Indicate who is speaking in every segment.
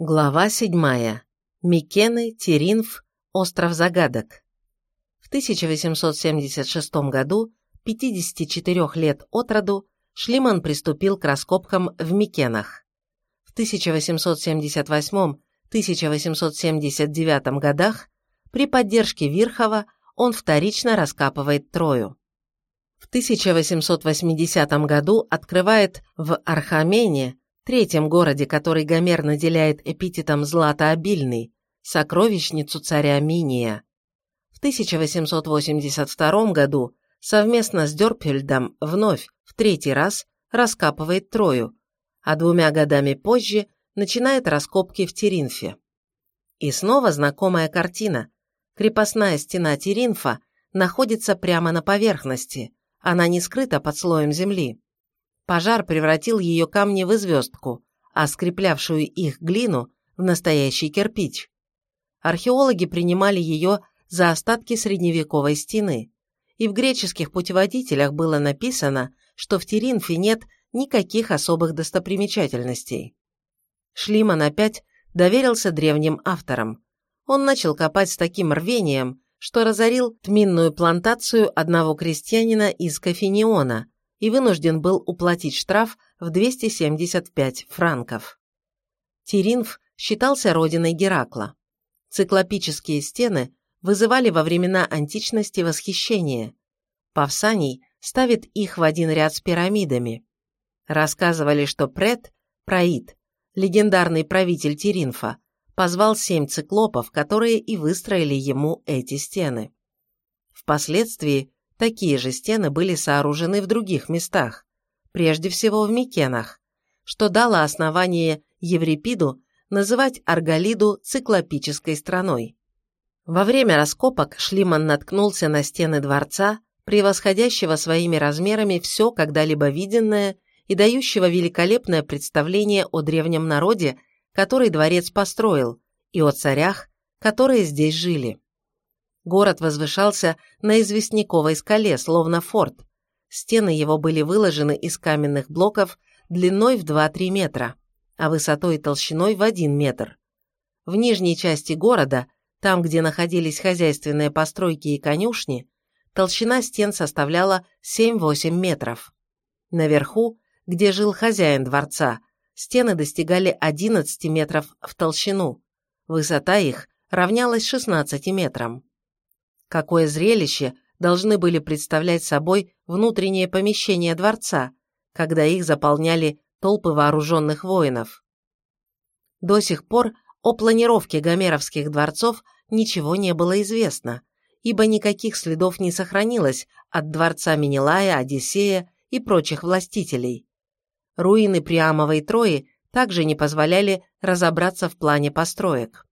Speaker 1: Глава 7. Микены, Теринф, Остров загадок. В 1876 году, 54 лет от роду, Шлиман приступил к раскопкам в Микенах. В 1878-1879 годах при поддержке Вирхова он вторично раскапывает Трою. В 1880 году открывает в Архамене третьем городе, который Гомер наделяет эпитетом «златообильный», сокровищницу царя Миния. В 1882 году совместно с Дёрпельдом вновь, в третий раз, раскапывает Трою, а двумя годами позже начинает раскопки в Теринфе. И снова знакомая картина. Крепостная стена Теринфа находится прямо на поверхности, она не скрыта под слоем земли. Пожар превратил ее камни в звездку, а скреплявшую их глину в настоящий кирпич. Археологи принимали ее за остатки средневековой стены, и в греческих путеводителях было написано, что в Теринфе нет никаких особых достопримечательностей. Шлиман опять доверился древним авторам. Он начал копать с таким рвением, что разорил тминную плантацию одного крестьянина из Кафениона, и вынужден был уплатить штраф в 275 франков. Тиринф считался родиной Геракла. Циклопические стены вызывали во времена античности восхищение. Павсаний ставит их в один ряд с пирамидами. Рассказывали, что Прет, Праид, легендарный правитель Тиринфа, позвал семь циклопов, которые и выстроили ему эти стены. Впоследствии Такие же стены были сооружены в других местах, прежде всего в Микенах, что дало основание Еврипиду называть Арголиду циклопической страной. Во время раскопок Шлиман наткнулся на стены дворца, превосходящего своими размерами все когда-либо виденное и дающего великолепное представление о древнем народе, который дворец построил, и о царях, которые здесь жили. Город возвышался на известняковой скале, словно форт. Стены его были выложены из каменных блоков длиной в 2-3 метра, а высотой и толщиной в 1 метр. В нижней части города, там, где находились хозяйственные постройки и конюшни, толщина стен составляла 7-8 метров. Наверху, где жил хозяин дворца, стены достигали 11 метров в толщину, высота их равнялась 16 метрам. Какое зрелище должны были представлять собой внутренние помещения дворца, когда их заполняли толпы вооруженных воинов. До сих пор о планировке гомеровских дворцов ничего не было известно, ибо никаких следов не сохранилось от дворца Менелая, Одиссея и прочих властителей. Руины Приамовой Трои также не позволяли разобраться в плане построек.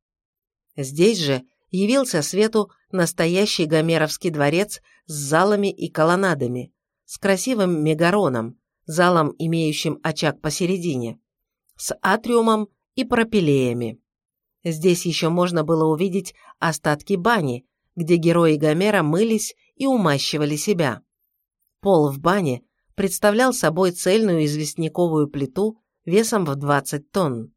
Speaker 1: Здесь же явился свету настоящий гомеровский дворец с залами и колоннадами, с красивым мегароном, залом, имеющим очаг посередине, с атриумом и пропилеями. Здесь еще можно было увидеть остатки бани, где герои Гомера мылись и умащивали себя. Пол в бане представлял собой цельную известняковую плиту весом в 20 тонн.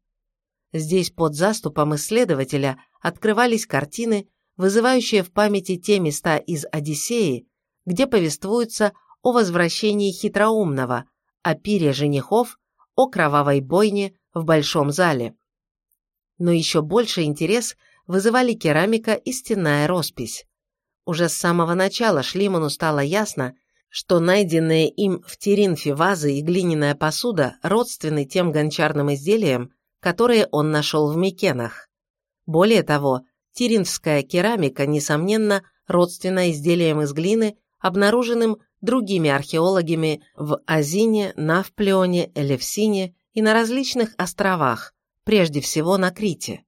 Speaker 1: Здесь под заступом исследователя открывались картины, вызывающие в памяти те места из «Одиссеи», где повествуется о возвращении хитроумного, о пире женихов, о кровавой бойне в Большом зале. Но еще больше интерес вызывали керамика и стенная роспись. Уже с самого начала Шлиману стало ясно, что найденные им в Теринфе вазы и глиняная посуда родственны тем гончарным изделиям, которые он нашел в Микенах. Более того, тиринская керамика, несомненно, родственна изделиям из глины, обнаруженным другими археологами в Азине, Навплеоне, Элевсине и на различных островах, прежде всего на Крите.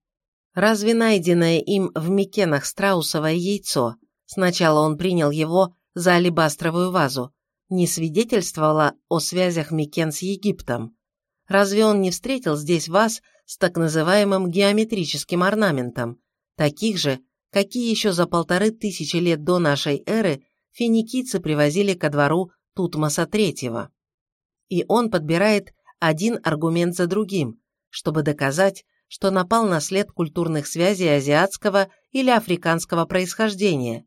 Speaker 1: Разве найденное им в Микенах страусовое яйцо, сначала он принял его за алебастровую вазу, не свидетельствовало о связях Микен с Египтом? Разве он не встретил здесь ваз с так называемым геометрическим орнаментом, таких же, какие еще за полторы тысячи лет до нашей эры финикийцы привозили ко двору Тутмоса III. И он подбирает один аргумент за другим, чтобы доказать, что напал на след культурных связей азиатского или африканского происхождения,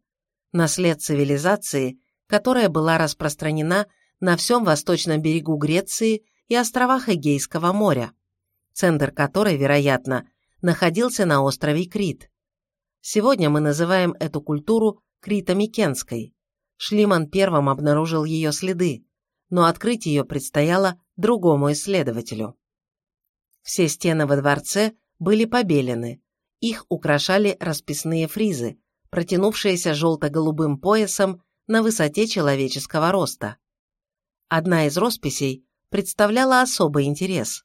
Speaker 1: на след цивилизации, которая была распространена на всем восточном берегу Греции и островах Эгейского моря, центр которой, вероятно, находился на острове Крит. Сегодня мы называем эту культуру Крито-Микенской. Шлиман первым обнаружил ее следы, но открыть ее предстояло другому исследователю. Все стены во дворце были побелены, их украшали расписные фризы, протянувшиеся желто-голубым поясом на высоте человеческого роста. Одна из росписей представляла особый интерес.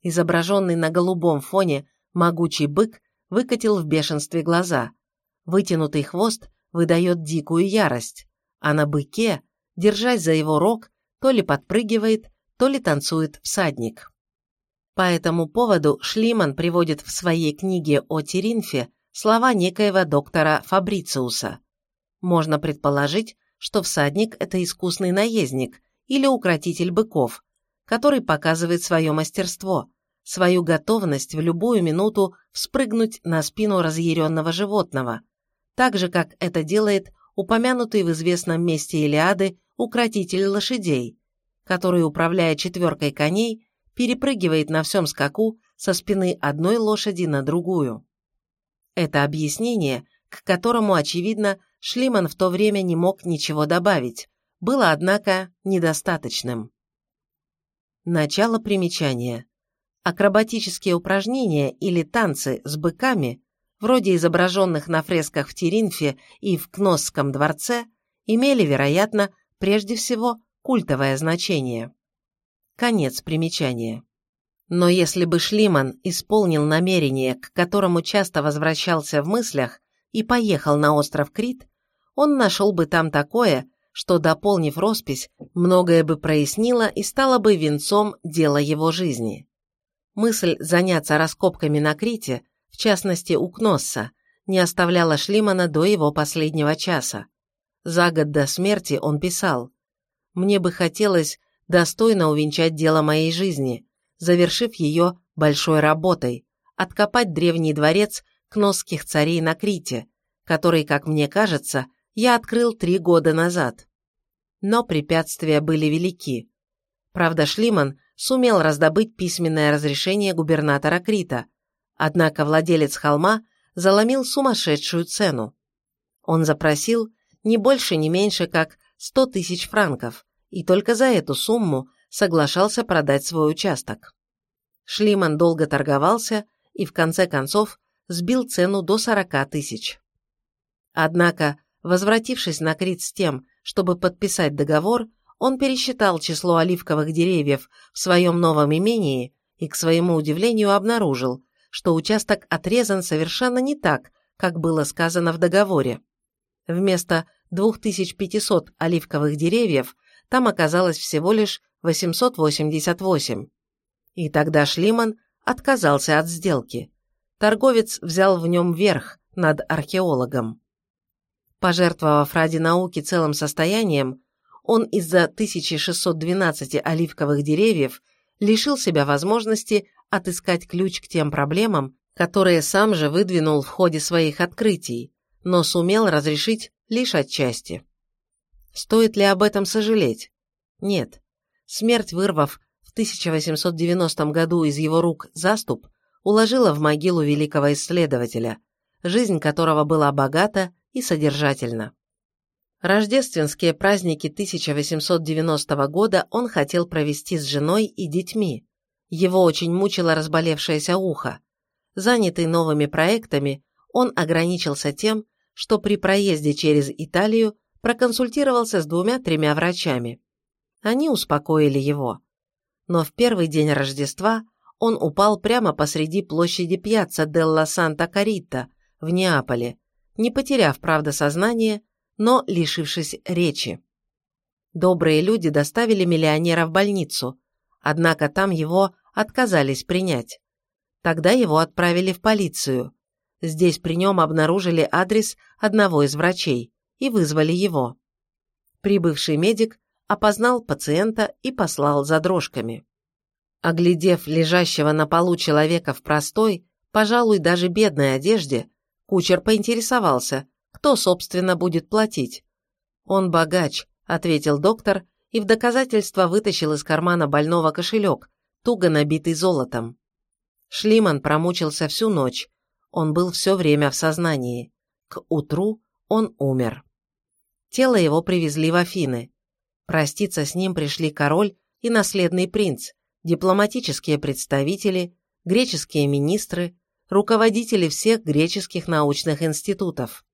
Speaker 1: Изображенный на голубом фоне могучий бык выкатил в бешенстве глаза. Вытянутый хвост выдает дикую ярость, а на быке, держась за его рог, то ли подпрыгивает, то ли танцует всадник. По этому поводу Шлиман приводит в своей книге о Теринфе слова некоего доктора Фабрициуса. Можно предположить, что всадник – это искусный наездник или укротитель быков, который показывает свое мастерство, свою готовность в любую минуту вспрыгнуть на спину разъяренного животного, так же, как это делает упомянутый в известном месте Илиады укротитель лошадей, который, управляя четверкой коней, перепрыгивает на всем скаку со спины одной лошади на другую. Это объяснение, к которому, очевидно, Шлиман в то время не мог ничего добавить, было, однако, недостаточным. Начало примечания. Акробатические упражнения или танцы с быками, вроде изображенных на фресках в Теринфе и в Кносском дворце, имели, вероятно, прежде всего культовое значение. Конец примечания. Но если бы Шлиман исполнил намерение, к которому часто возвращался в мыслях, и поехал на остров Крит, он нашел бы там такое, что, дополнив роспись, многое бы прояснило и стало бы венцом дела его жизни. Мысль заняться раскопками на Крите, в частности у Кносса, не оставляла Шлимана до его последнего часа. За год до смерти он писал мне бы хотелось достойно увенчать дело моей жизни, завершив ее большой работой, откопать древний дворец кносских царей на Крите, который, как мне кажется, я открыл три года назад. Но препятствия были велики. Правда, Шлиман сумел раздобыть письменное разрешение губернатора Крита, однако владелец холма заломил сумасшедшую цену. Он запросил не больше, не меньше, как 100 тысяч франков, и только за эту сумму соглашался продать свой участок. Шлиман долго торговался и в конце концов сбил цену до 40 тысяч. Однако, возвратившись на Крит с тем, чтобы подписать договор, он пересчитал число оливковых деревьев в своем новом имении и, к своему удивлению, обнаружил, что участок отрезан совершенно не так, как было сказано в договоре. Вместо 2500 оливковых деревьев там оказалось всего лишь 888. И тогда Шлиман отказался от сделки. Торговец взял в нем верх над археологом. Пожертвовав ради науки целым состоянием, он из-за 1612 оливковых деревьев лишил себя возможности отыскать ключ к тем проблемам, которые сам же выдвинул в ходе своих открытий, но сумел разрешить лишь отчасти. Стоит ли об этом сожалеть? Нет. Смерть, вырвав в 1890 году из его рук заступ, уложила в могилу великого исследователя, жизнь которого была богата и содержательна. Рождественские праздники 1890 года он хотел провести с женой и детьми. Его очень мучило разболевшееся ухо. Занятый новыми проектами, он ограничился тем, что при проезде через Италию проконсультировался с двумя-тремя врачами. Они успокоили его. Но в первый день Рождества он упал прямо посреди площади Пьяцца Делла Санта-Карита в Неаполе, не потеряв, правда, сознание, но лишившись речи. Добрые люди доставили миллионера в больницу, однако там его отказались принять. Тогда его отправили в полицию. Здесь при нем обнаружили адрес одного из врачей и вызвали его. Прибывший медик опознал пациента и послал за дрожками. Оглядев лежащего на полу человека в простой, пожалуй, даже бедной одежде, кучер поинтересовался, кто, собственно, будет платить. «Он богач», — ответил доктор и в доказательство вытащил из кармана больного кошелек, туго набитый золотом. Шлиман промучился всю ночь. Он был все время в сознании. К утру он умер. Тело его привезли в Афины. Проститься с ним пришли король и наследный принц, дипломатические представители, греческие министры, руководители всех греческих научных институтов.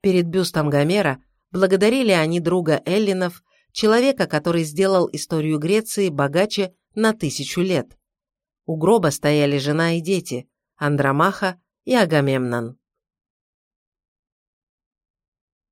Speaker 1: Перед бюстом Гомера благодарили они друга Эллинов, человека, который сделал историю Греции богаче на тысячу лет. У гроба стояли жена и дети, Андромаха и Агамемнон.